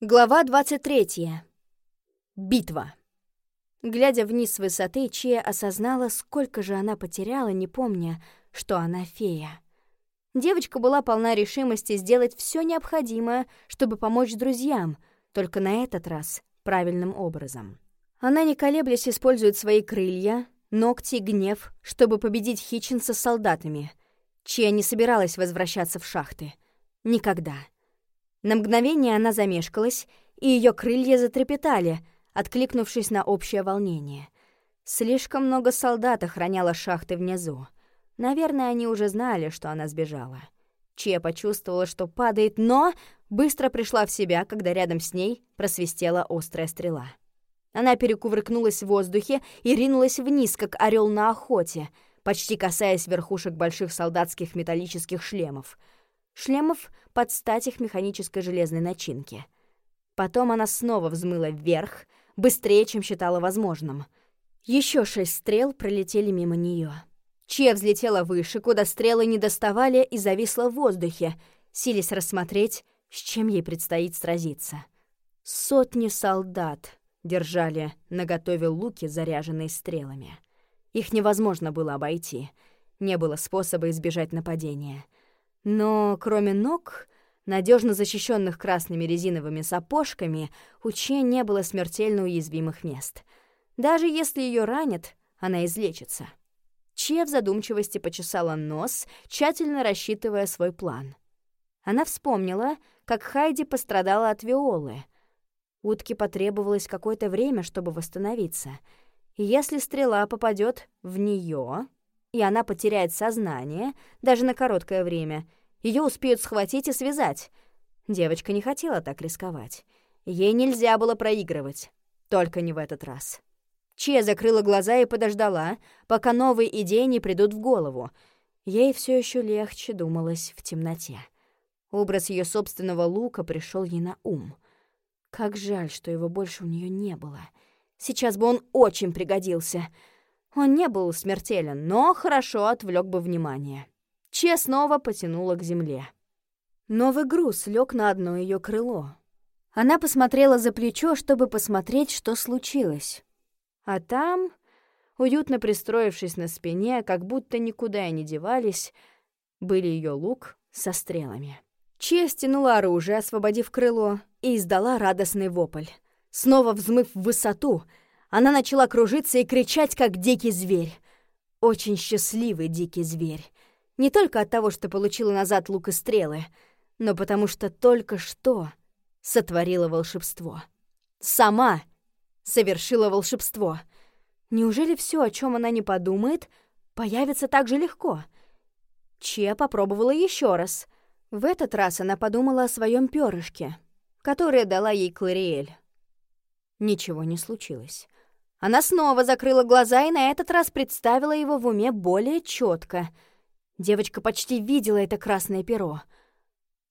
Глава 23. Битва. Глядя вниз с высоты, Чия осознала, сколько же она потеряла, не помня, что она фея. Девочка была полна решимости сделать все необходимое, чтобы помочь друзьям, только на этот раз правильным образом. Она, не колеблясь, использует свои крылья, ногти и гнев, чтобы победить Хитчинса с солдатами. Чия не собиралась возвращаться в шахты. Никогда. На мгновение она замешкалась, и ее крылья затрепетали, откликнувшись на общее волнение. Слишком много солдат охраняло шахты внизу. Наверное, они уже знали, что она сбежала. Чия почувствовала, что падает, но быстро пришла в себя, когда рядом с ней просвистела острая стрела. Она перекувыркнулась в воздухе и ринулась вниз, как орел на охоте, почти касаясь верхушек больших солдатских металлических шлемов — шлемов под стать их механической железной начинке. Потом она снова взмыла вверх, быстрее, чем считала возможным. Еще шесть стрел пролетели мимо нее. Че взлетела выше, куда стрелы не доставали, и зависла в воздухе, силясь рассмотреть, с чем ей предстоит сразиться. Сотни солдат держали наготове луки, заряженные стрелами. Их невозможно было обойти. Не было способа избежать нападения — но кроме ног, надежно защищенных красными резиновыми сапожками, у Че не было смертельно уязвимых мест. Даже если ее ранят, она излечится. Че в задумчивости почесала нос, тщательно рассчитывая свой план. Она вспомнила, как Хайди пострадала от виолы. Утке потребовалось какое-то время, чтобы восстановиться. И если стрела попадет в нее, и она потеряет сознание, даже на короткое время, ее успеют схватить и связать. Девочка не хотела так рисковать. Ей нельзя было проигрывать. Только не в этот раз. Че закрыла глаза и подождала, пока новые идеи не придут в голову. Ей все еще легче думалось в темноте. Образ ее собственного лука пришел ей на ум. Как жаль, что его больше у нее не было. Сейчас бы он очень пригодился — он не был смертелен, но хорошо отвлек бы внимание. Че снова потянула к земле. Новый груз лег на одно ее крыло. Она посмотрела за плечо, чтобы посмотреть, что случилось. А там, уютно пристроившись на спине, как будто никуда и не девались, были ее лук со стрелами. Че стянула оружие, освободив крыло, и издала радостный вопль. Снова взмыв в высоту — она начала кружиться и кричать, как дикий зверь. Очень счастливый дикий зверь. Не только от того, что получила назад лук и стрелы, но потому что только что сотворила волшебство. Сама совершила волшебство. Неужели все, о чем она не подумает, появится так же легко? Че попробовала еще раз. В этот раз она подумала о своем перышке, которое дала ей Клариэль. Ничего не случилось. Она снова закрыла глаза и на этот раз представила его в уме более четко. Девочка почти видела это красное перо.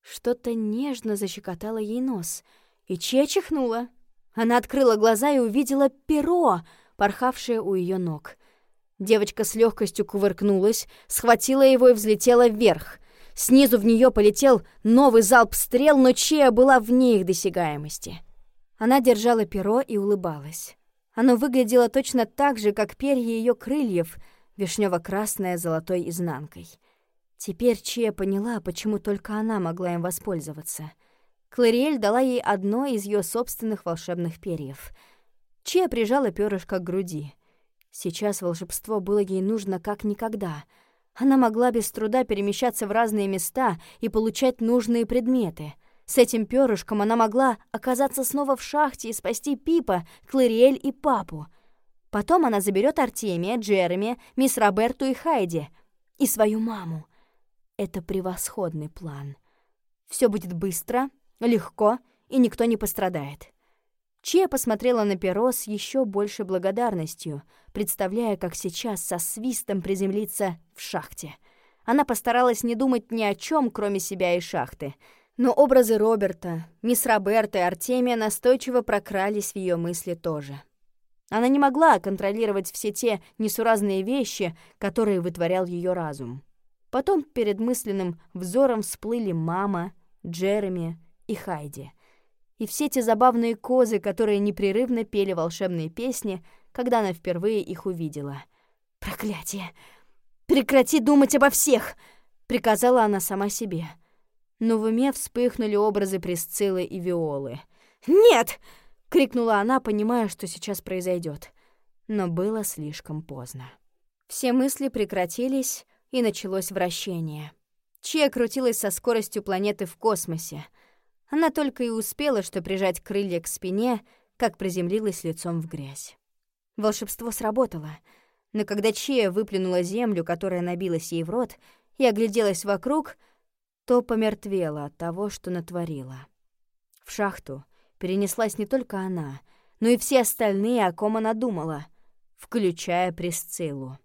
Что-то нежно защекотало ей нос, и Че чихнула. Она открыла глаза и увидела перо, порхавшее у ее ног. Девочка с легкостью кувыркнулась, схватила его и взлетела вверх. Снизу в нее полетел новый залп стрел, но Чея была вне их досягаемости. Она держала перо и улыбалась. Оно выглядело точно так же, как перья ее крыльев, вишнево-красное золотой изнанкой. Теперь Чия поняла, почему только она могла им воспользоваться. Клариэль дала ей одно из ее собственных волшебных перьев. Чия прижала перышко к груди. Сейчас волшебство было ей нужно как никогда. Она могла без труда перемещаться в разные места и получать нужные предметы — с этим перышком она могла оказаться снова в шахте и спасти Пипа, Клариэль и папу. Потом она заберет Артемия, Джереми, мисс Роберту и Хайди. И свою маму. Это превосходный план. Все будет быстро, легко, и никто не пострадает. Чия посмотрела на перо с еще большей благодарностью, представляя, как сейчас со свистом приземлиться в шахте. Она постаралась не думать ни о чем, кроме себя и шахты — но образы Роберта, мисс Роберта и Артемия настойчиво прокрались в ее мысли тоже. Она не могла контролировать все те несуразные вещи, которые вытворял ее разум. Потом перед мысленным взором всплыли мама, Джереми и Хайди. И все те забавные козы, которые непрерывно пели волшебные песни, когда она впервые их увидела. «Проклятие! Прекрати думать обо всех!» — приказала она сама себе. Но в уме вспыхнули образы Присциллы и Виолы. «Нет!» — крикнула она, понимая, что сейчас произойдет. Но было слишком поздно. Все мысли прекратились, и началось вращение. Чия крутилась со скоростью планеты в космосе. Она только и успела, что прижать крылья к спине, как приземлилась лицом в грязь. Волшебство сработало, но когда Чия выплюнула землю, которая набилась ей в рот, и огляделась вокруг, то помертвела от того, что натворила. В шахту перенеслась не только она, но и все остальные, о ком она думала, включая Присциллу.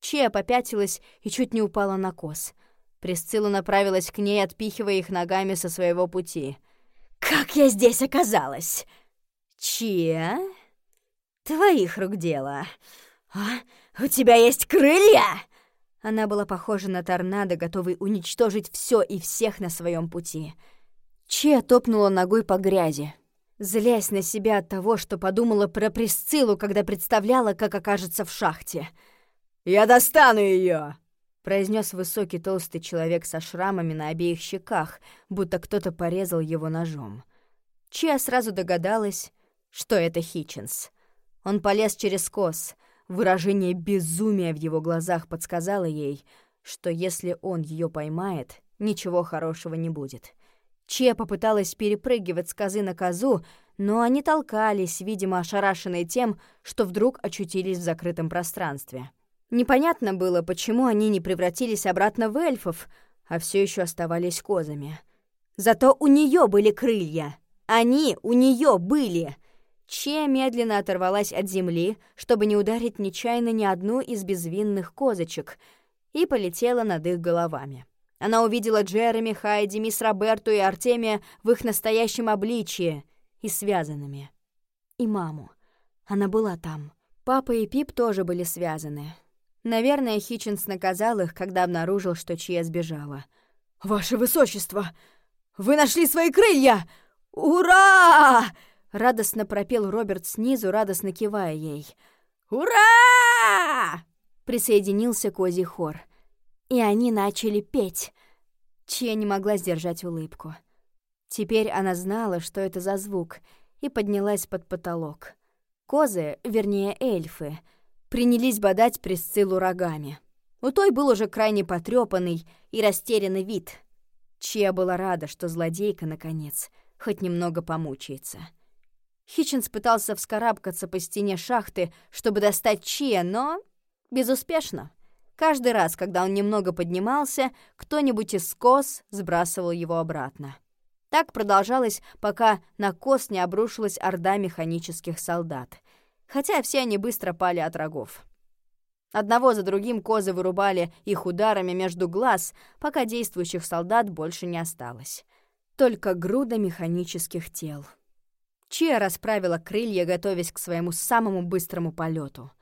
Чия попятилась и чуть не упала на кос. Присцилла направилась к ней, отпихивая их ногами со своего пути. «Как я здесь оказалась?» «Чия? Твоих рук дело. А, у тебя есть крылья?» Она была похожа на торнадо, готовый уничтожить все и всех на своем пути. Чия топнула ногой по грязи, злясь на себя от того, что подумала про Присциллу, когда представляла, как окажется в шахте — «Я достану ее!» — произнес высокий толстый человек со шрамами на обеих щеках, будто кто-то порезал его ножом. Чия сразу догадалась, что это Хитчинс. Он полез через кос. Выражение безумия в его глазах подсказало ей, что если он ее поймает, ничего хорошего не будет. Чия попыталась перепрыгивать с козы на козу, но они толкались, видимо, ошарашенные тем, что вдруг очутились в закрытом пространстве. Непонятно было, почему они не превратились обратно в эльфов, а все еще оставались козами. Зато у нее были крылья. Они у нее были. Че медленно оторвалась от земли, чтобы не ударить нечаянно ни одну из безвинных козочек, и полетела над их головами. Она увидела Джереми, Хайди, мисс Роберту и Артемия в их настоящем обличье и связанными. И маму. Она была там. Папа и Пип тоже были связаны. Наверное, Хитчинс наказал их, когда обнаружил, что Чия сбежала. «Ваше высочество! Вы нашли свои крылья! Ура!» Радостно пропел Роберт снизу, радостно кивая ей. «Ура!» Присоединился козий хор. И они начали петь. Чия не могла сдержать улыбку. Теперь она знала, что это за звук, и поднялась под потолок. Козы, вернее эльфы — принялись бодать Присциллу рогами. У той был уже крайне потрёпанный и растерянный вид. Чья была рада, что злодейка, наконец, хоть немного помучается. Хитчинс пытался вскарабкаться по стене шахты, чтобы достать Чия, но безуспешно. Каждый раз, когда он немного поднимался, кто-нибудь из кос сбрасывал его обратно. Так продолжалось, пока на кос не обрушилась орда механических солдат — хотя все они быстро пали от рогов. Одного за другим козы вырубали их ударами между глаз, пока действующих солдат больше не осталось. Только груда механических тел. Чия расправила крылья, готовясь к своему самому быстрому полету.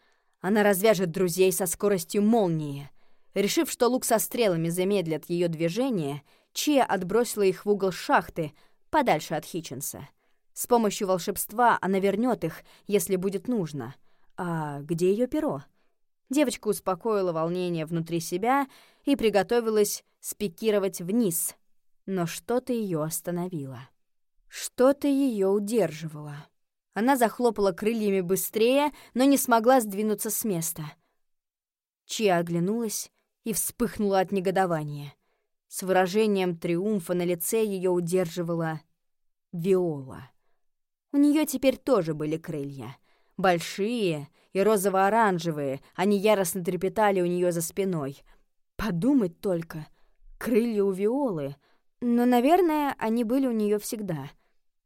Она развяжет друзей со скоростью молнии. Решив, что лук со стрелами замедлят ее движение, Чия отбросила их в угол шахты, подальше от Хитченса. С помощью волшебства она вернет их, если будет нужно. А где ее перо? Девочка успокоила волнение внутри себя и приготовилась спикировать вниз. Но что-то ее остановило. Что-то ее удерживало. Она захлопала крыльями быстрее, но не смогла сдвинуться с места. Чия оглянулась и вспыхнула от негодования. С выражением триумфа на лице ее удерживала Виола. У нее теперь тоже были крылья. Большие и розово-оранжевые, они яростно трепетали у нее за спиной. Подумать только, крылья у Виолы. Но, наверное, они были у нее всегда.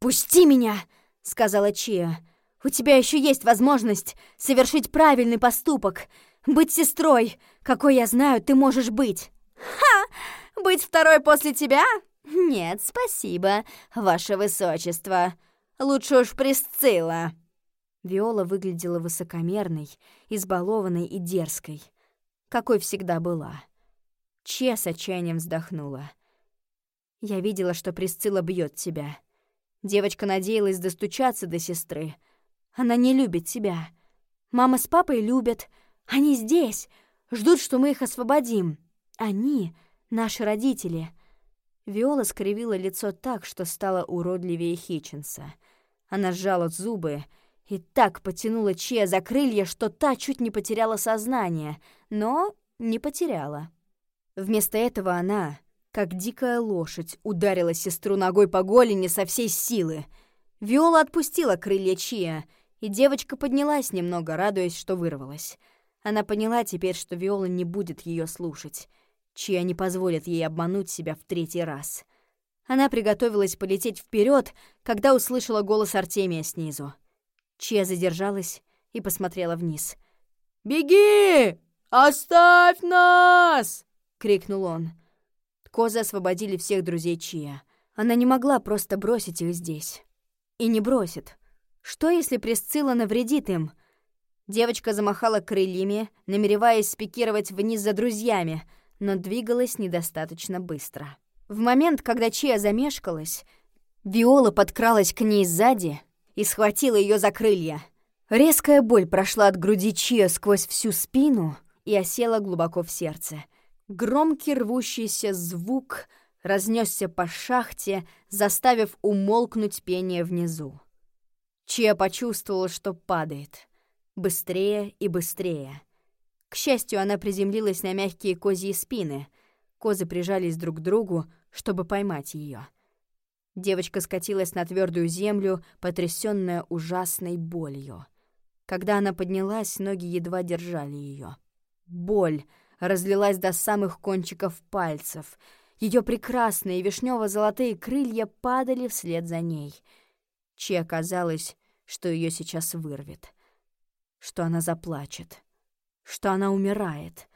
«Пусти меня!» — сказала Чия. «У тебя еще есть возможность совершить правильный поступок. Быть сестрой, какой я знаю, ты можешь быть». «Ха! Быть второй после тебя? Нет, спасибо, ваше высочество», Лучше уж Присцилла!» Виола выглядела высокомерной, избалованной и дерзкой, какой всегда была. Че с отчаянием вздохнула. «Я видела, что Присцилла бьет тебя. Девочка надеялась достучаться до сестры. Она не любит тебя. Мама с папой любят. Они здесь, ждут, что мы их освободим. Они — наши родители. Виола скривила лицо так, что стало уродливее Хитчинса. Она сжала зубы и так потянула Чия за крылья, что та чуть не потеряла сознание, но не потеряла. Вместо этого она, как дикая лошадь, ударила сестру ногой по голени со всей силы. Виола отпустила крылья Чия, и девочка поднялась немного, радуясь, что вырвалась. Она поняла теперь, что Виола не будет ее слушать. Чия не позволит ей обмануть себя в третий раз. Она приготовилась полететь вперед, когда услышала голос Артемия снизу. Чия задержалась и посмотрела вниз. «Беги! Оставь нас!» — крикнул он. Козы освободили всех друзей Чия. Она не могла просто бросить их здесь. И не бросит. Что, если Пресцилла навредит им? Девочка замахала крыльями, намереваясь спикировать вниз за друзьями, но двигалась недостаточно быстро. В момент, когда Чия замешкалась, Виола подкралась к ней сзади и схватила ее за крылья. Резкая боль прошла от груди Чия сквозь всю спину и осела глубоко в сердце. Громкий рвущийся звук разнесся по шахте, заставив умолкнуть пение внизу. Чия почувствовала, что падает. Быстрее и быстрее. К счастью, она приземлилась на мягкие козьи спины. Козы прижались друг к другу, чтобы поймать ее. Девочка скатилась на твердую землю, потрясённая ужасной болью. Когда она поднялась, ноги едва держали ее. Боль — разлилась до самых кончиков пальцев. Ее прекрасные вишнево-золотые крылья падали вслед за ней. Чи оказалось, что ее сейчас вырвет, что она заплачет, что она умирает.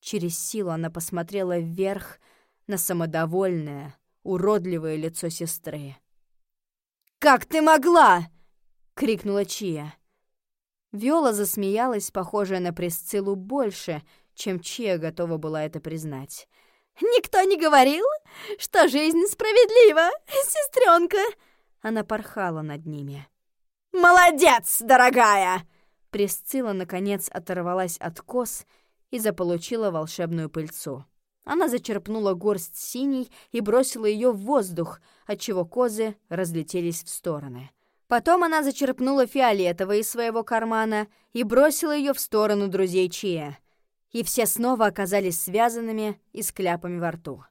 Через силу она посмотрела вверх на самодовольное, уродливое лицо сестры. «Как ты могла?» — крикнула Чия. Виола засмеялась, похожая на Присциллу больше, чем Чия готова была это признать. «Никто не говорил, что жизнь справедлива, сестренка!» Она порхала над ними. «Молодец, дорогая!» Присцилла, наконец, оторвалась от кос и заполучила волшебную пыльцу. Она зачерпнула горсть синей и бросила ее в воздух, отчего козы разлетелись в стороны. Потом она зачерпнула фиолетовый из своего кармана и бросила ее в сторону друзей Чия и все снова оказались связанными и с кляпами во рту.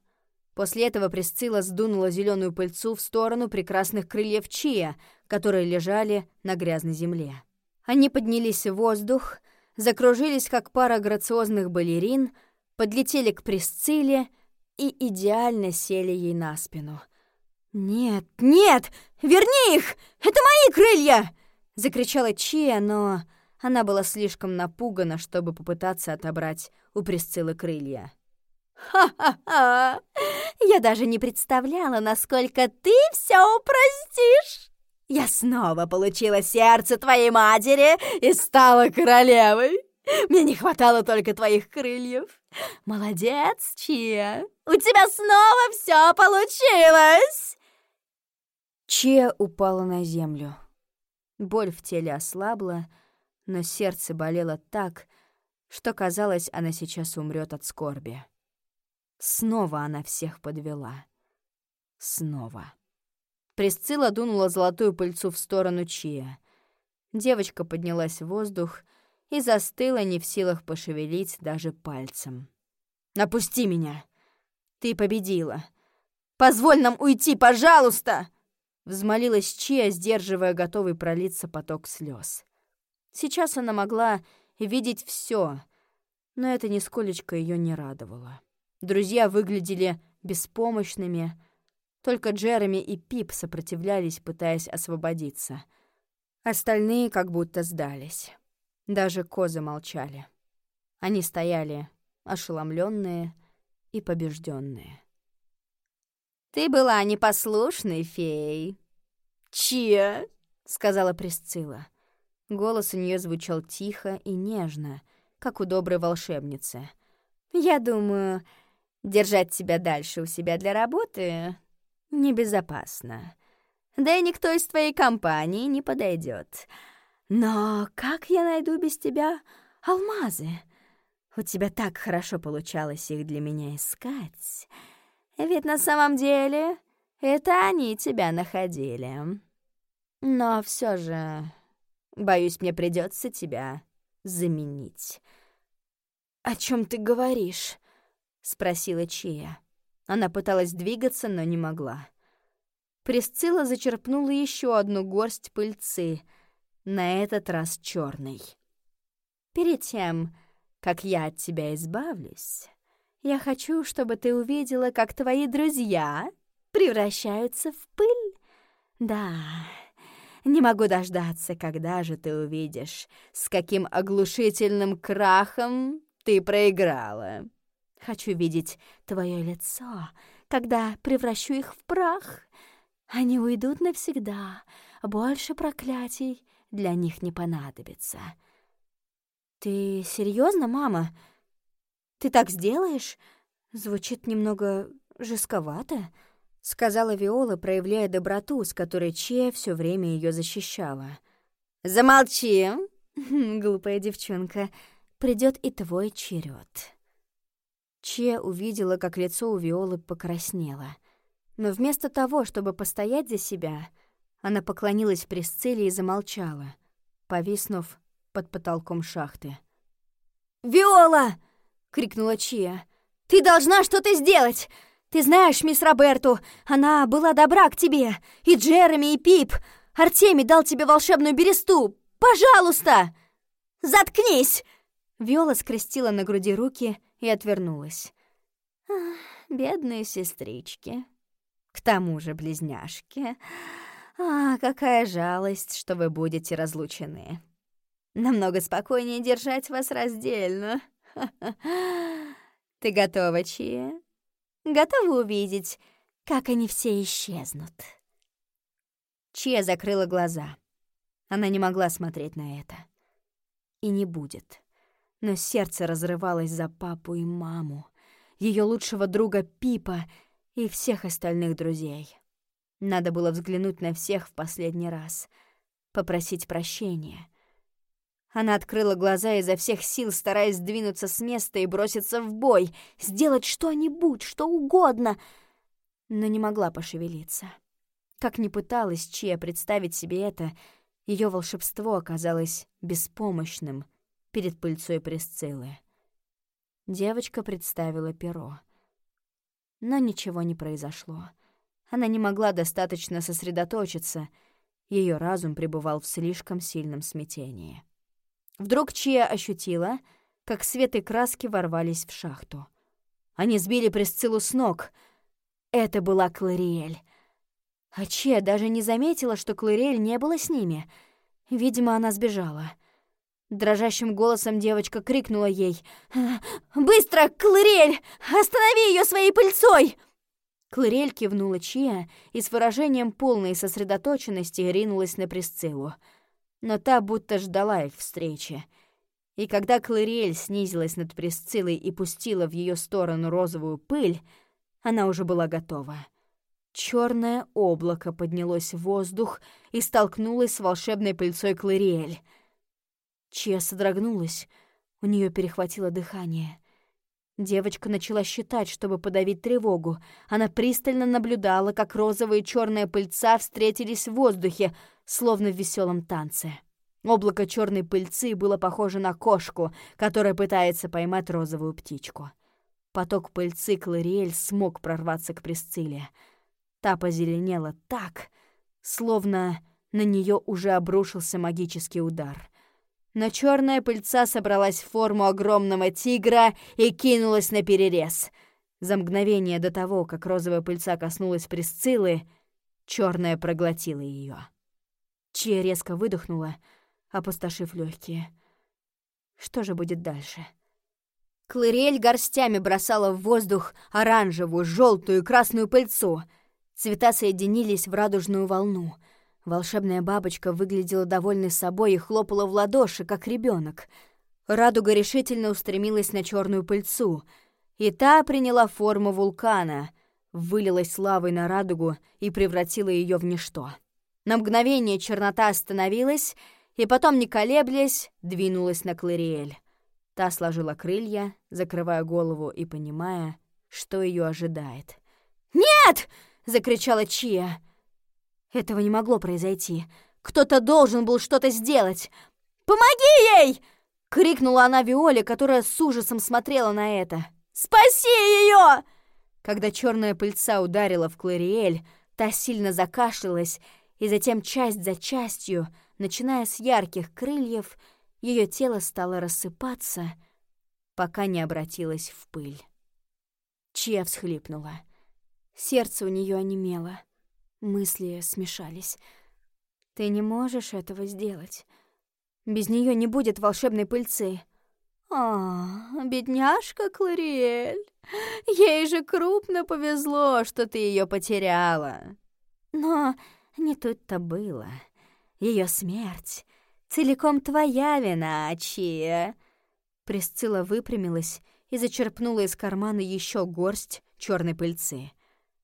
После этого Присцилла сдунула зеленую пыльцу в сторону прекрасных крыльев Чия, которые лежали на грязной земле. Они поднялись в воздух, закружились, как пара грациозных балерин, подлетели к Присцилле и идеально сели ей на спину. «Нет, нет! Верни их! Это мои крылья!» — закричала Чия, но она была слишком напугана, чтобы попытаться отобрать у Присциллы крылья. «Ха-ха-ха! Я даже не представляла, насколько ты все упростишь! Я снова получила сердце твоей матери и стала королевой! Мне не хватало только твоих крыльев! Молодец, Чия! У тебя снова все получилось!» Чия упала на землю. Боль в теле ослабла, но сердце болело так, что казалось, она сейчас умрет от скорби. Снова она всех подвела. Снова. Присцилла дунула золотую пыльцу в сторону Чия. Девочка поднялась в воздух и застыла, не в силах пошевелить даже пальцем. «Напусти меня! Ты победила! Позволь нам уйти, пожалуйста!» Взмолилась Чия, сдерживая готовый пролиться поток слез. Сейчас она могла видеть все, но это нисколечко ее не радовало. Друзья выглядели беспомощными, только Джереми и Пип сопротивлялись, пытаясь освободиться. Остальные как будто сдались. Даже козы молчали. Они стояли ошеломленные и побежденные. «Ты была непослушной феей». «Чья?» — сказала Присцилла. Голос у нее звучал тихо и нежно, как у доброй волшебницы. «Я думаю, держать тебя дальше у себя для работы небезопасно. Да и никто из твоей компании не подойдет. Но как я найду без тебя алмазы? У тебя так хорошо получалось их для меня искать. Ведь на самом деле это они тебя находили. Но все же, боюсь, мне придется тебя заменить. «О чем ты говоришь?» — спросила Чия. Она пыталась двигаться, но не могла. Присцилла зачерпнула еще одну горсть пыльцы, на этот раз черной. «Перед тем, как я от тебя избавлюсь, я хочу, чтобы ты увидела, как твои друзья превращаются в пыль. Да, не могу дождаться, когда же ты увидишь, с каким оглушительным крахом ты проиграла. Хочу видеть твое лицо, когда превращу их в прах. Они уйдут навсегда, больше проклятий для них не понадобится. Ты серьезно, мама? Ты так сделаешь? Звучит немного жестковато сказала Виола, проявляя доброту, с которой Че все время ее защищала. «Замолчи, глупая девчонка, придет и твой черед. Че увидела, как лицо у Виолы покраснело. Но вместо того, чтобы постоять за себя, она поклонилась Присцилле и замолчала, повиснув под потолком шахты. «Виола!» — крикнула Чия. «Ты должна что-то сделать! Ты знаешь, мисс Роберту, она была добра к тебе. И Джереми, и Пип. Артемий дал тебе волшебную бересту. Пожалуйста!» «Заткнись!» Виола скрестила на груди руки и отвернулась. «Бедные сестрички. К тому же близняшки. А, какая жалость, что вы будете разлучены. Намного спокойнее держать вас раздельно. Ты готова, Чия?» Готова увидеть, как они все исчезнут. Чья закрыла глаза. Она не могла смотреть на это. И не будет. Но сердце разрывалось за папу и маму, ее лучшего друга Пипа и всех остальных друзей. Надо было взглянуть на всех в последний раз, попросить прощения — она открыла глаза изо всех сил, стараясь сдвинуться с места и броситься в бой, сделать что-нибудь, что угодно, но не могла пошевелиться. Как ни пыталась Чия представить себе это, ее волшебство оказалось беспомощным перед пыльцой Пресциллы. Девочка представила перо. Но ничего не произошло. Она не могла достаточно сосредоточиться, ее разум пребывал в слишком сильном смятении. Вдруг Чия ощутила, как свет и краски ворвались в шахту. Они сбили Пресциллу с ног. Это была Клариэль. А Чия даже не заметила, что Клариэль не было с ними. Видимо, она сбежала. Дрожащим голосом девочка крикнула ей. «Быстро, Клариэль! Останови ее своей пыльцой!» Клариэль кивнула Чия и с выражением полной сосредоточенности ринулась на Пресциллу но та будто ждала их встречи. И когда Клариэль снизилась над Пресциллой и пустила в ее сторону розовую пыль, она уже была готова. Черное облако поднялось в воздух и столкнулось с волшебной пыльцой Клариэль. Чья содрогнулась, у нее перехватило дыхание. Девочка начала считать, чтобы подавить тревогу. Она пристально наблюдала, как розовая и черная пыльца встретились в воздухе, словно в веселом танце. Облако черной пыльцы было похоже на кошку, которая пытается поймать розовую птичку. Поток пыльцы Клариэль смог прорваться к Пресцилле. Та позеленела так, словно на нее уже обрушился магический удар — но черная пыльца собралась в форму огромного тигра и кинулась на перерез. За мгновение до того, как розовая пыльца коснулась Присциллы, черная проглотила ее. Чья резко выдохнула, опустошив легкие. Что же будет дальше? Клырель горстями бросала в воздух оранжевую, желтую и красную пыльцу. Цвета соединились в радужную волну — Волшебная бабочка выглядела довольной собой и хлопала в ладоши, как ребенок. Радуга решительно устремилась на черную пыльцу, и та приняла форму вулкана, вылилась лавой на радугу и превратила ее в ничто. На мгновение чернота остановилась, и потом, не колеблясь, двинулась на Клариэль. Та сложила крылья, закрывая голову и понимая, что ее ожидает. «Нет!» — закричала Чия. Этого не могло произойти. Кто-то должен был что-то сделать. «Помоги ей!» — крикнула она Виоле, которая с ужасом смотрела на это. «Спаси ее!» Когда черная пыльца ударила в Клариэль, та сильно закашлялась, и затем часть за частью, начиная с ярких крыльев, ее тело стало рассыпаться, пока не обратилось в пыль. Чья всхлипнула. Сердце у нее онемело. Мысли смешались. «Ты не можешь этого сделать. Без нее не будет волшебной пыльцы». «А, бедняжка Клариэль, ей же крупно повезло, что ты ее потеряла». Но не тут-то было. Ее смерть целиком твоя вина, Чия. Присцилла выпрямилась и зачерпнула из кармана еще горсть черной пыльцы.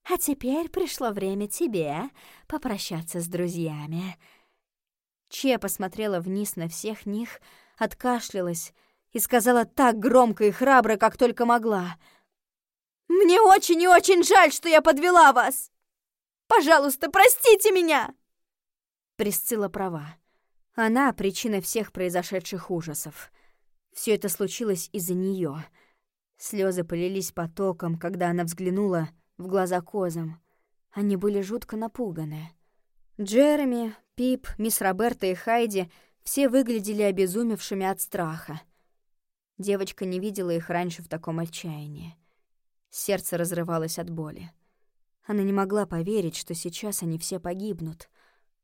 А теперь пришло время тебе попрощаться с друзьями. Че посмотрела вниз на всех них, откашлялась и сказала так громко и храбро, как только могла. «Мне очень и очень жаль, что я подвела вас! Пожалуйста, простите меня!» Присцилла права. Она — причина всех произошедших ужасов. Все это случилось из-за нее. Слезы полились потоком, когда она взглянула в глаза козам. Они были жутко напуганы. Джереми, Пип, мисс Роберта и Хайди все выглядели обезумевшими от страха. Девочка не видела их раньше в таком отчаянии. Сердце разрывалось от боли. Она не могла поверить, что сейчас они все погибнут.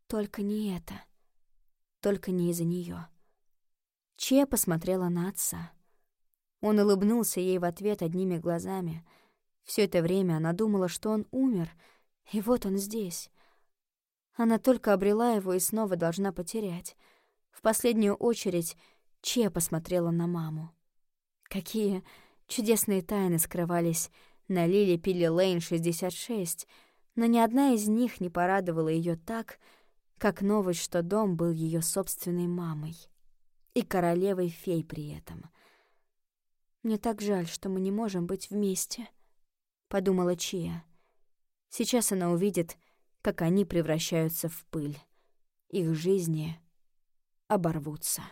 Только не это. Только не из-за нее. Че посмотрела на отца. Он улыбнулся ей в ответ одними глазами. Все это время она думала, что он умер, и вот он здесь. Она только обрела его и снова должна потерять. В последнюю очередь Че посмотрела на маму. Какие чудесные тайны скрывались на Лили Пилли Лейн 66, но ни одна из них не порадовала ее так, как новость, что дом был ее собственной мамой и королевой фей при этом. «Мне так жаль, что мы не можем быть вместе», — подумала Чия. Сейчас она увидит, как они превращаются в пыль. Их жизни оборвутся.